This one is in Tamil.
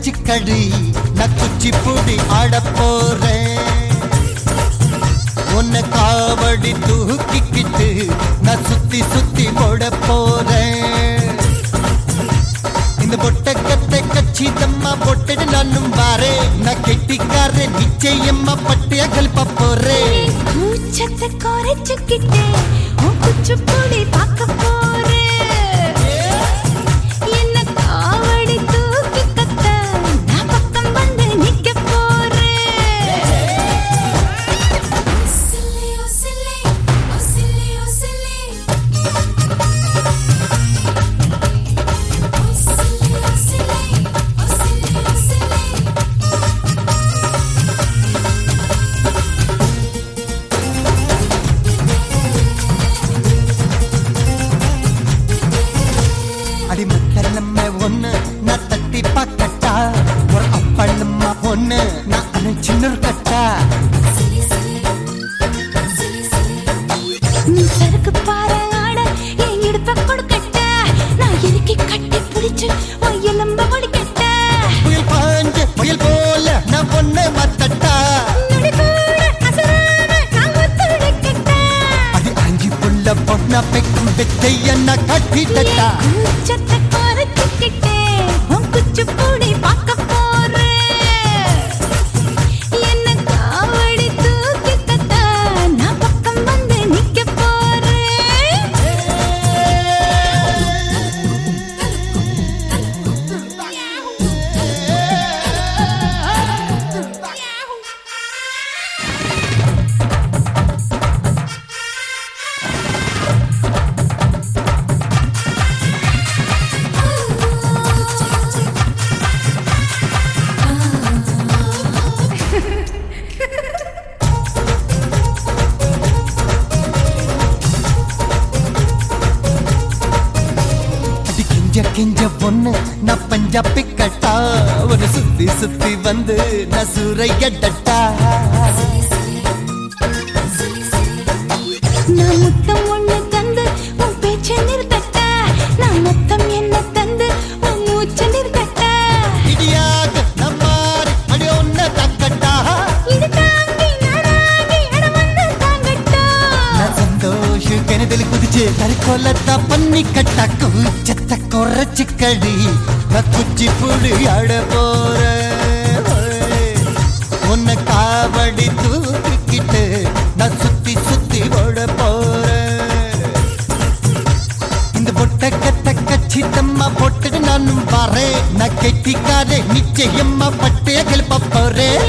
குறைச்சிக்கடி நான் குச்சிப்புடி ஆடப்போறேன். உன்னை காவடி தூக்கிக்கிட்டு நான் சுத்தி சுத்தி போட போறேன் இந்த பொட்டக்கத்தை கச்சிதம்மா பொட்டடு நானும் வாரே நான் கெட்டிக்கார நிச்சயம்மா பட்டிய கல்ப போறேன் கூச்சத்தை குறைச்சுக்கிட்டே உன் குச்சிப்புடி பார்க்க சறுக்கு பாரு ஆட என் இடுப்ப கொடுக்கட்ட நான் இறுக்கி கட்டி பிடிச்சு உன் எலும்ப ஒடிக்கட்ட புயல் பாஞ்சு புயல் போல நான் ஒண்ணு மத்தட்டா. பொண்ணா பெக்கும் வித்தைய நான் கட்டிட்டட்டா கூச்சத்தை குறைச்சுக்கிட்டே உன் குச்சிப்புடி கெஞ்ச பொண்ணு நான் பஞ்சாபி கட்டா ஒரு சுத்தி சுத்தி வந்து நான் சூறையடட்டா நான் முத்தம் கிணதில் குதிச்சு பண்ணி கட்டா செத்த குறைச்சிக்கடி கடி. குச்சி புடி அட போற. உன்னை காவடி தூக்கிக்கிட்டு நான் சுத்தி சுத்தி ஓட போற. இந்த பொட்டக்கத்தை கத்த கச்சிதம்மா போட்டுட்டு நானும் வரேன். நான் கெட்டிக்காரே நிச்சயம்மா பட்டைய கிளப்ப போறேன்